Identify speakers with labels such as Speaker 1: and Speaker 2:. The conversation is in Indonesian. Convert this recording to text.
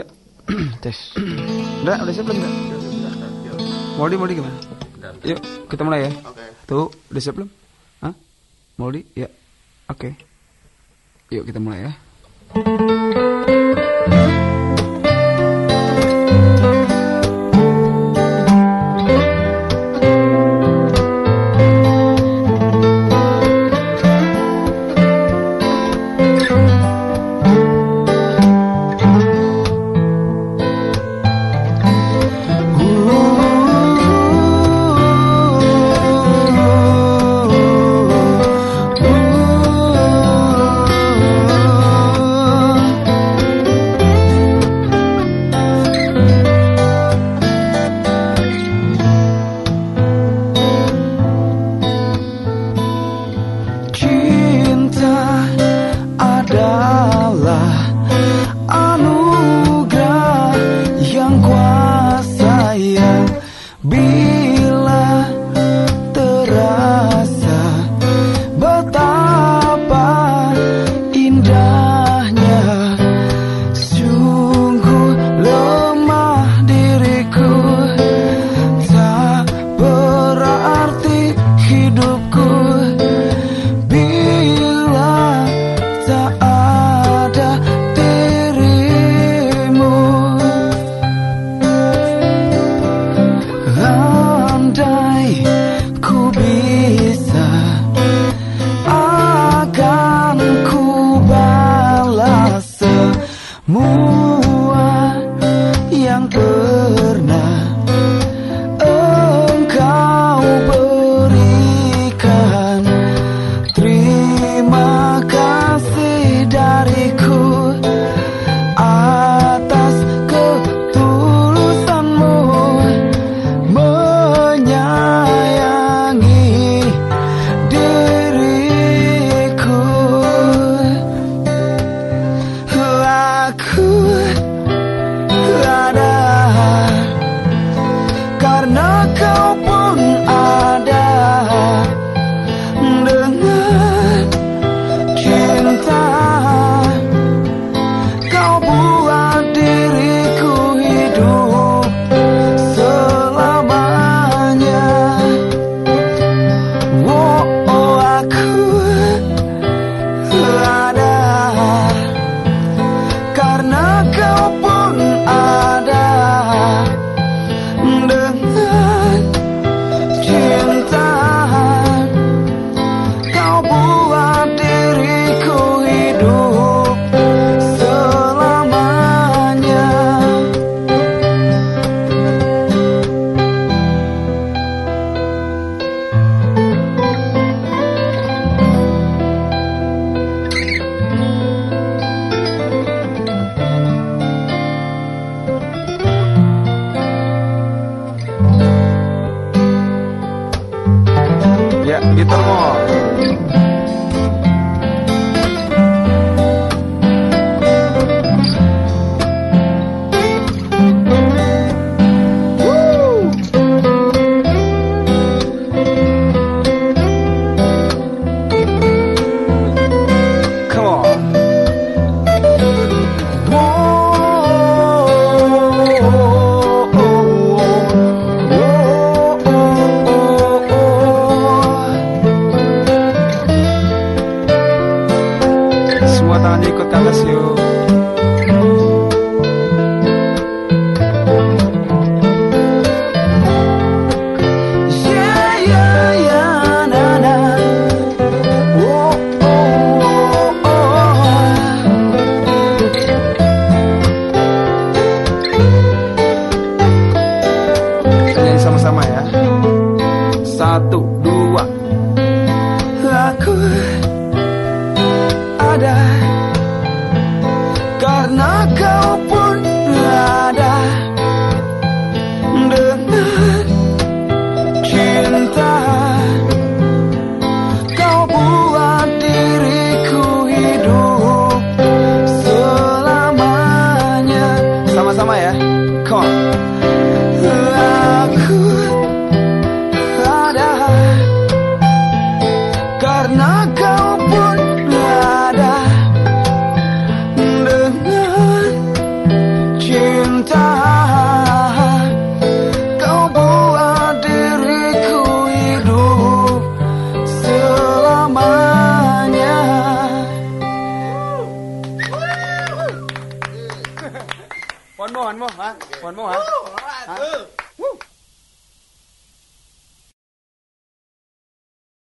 Speaker 1: Ya. Tes. Udah, udah siap belum enggak? Moldi, Moldi gimana? Yuk, kita mulai ya.
Speaker 2: Oke.
Speaker 1: Tuh, udah siap belum? Hah? Moldi, ya. Oke. Okay. Yuk, kita mulai ya. almost Guitar Mall. Karena kau pun ada Dengan cinta. Kau buat diriku hidup selamanya.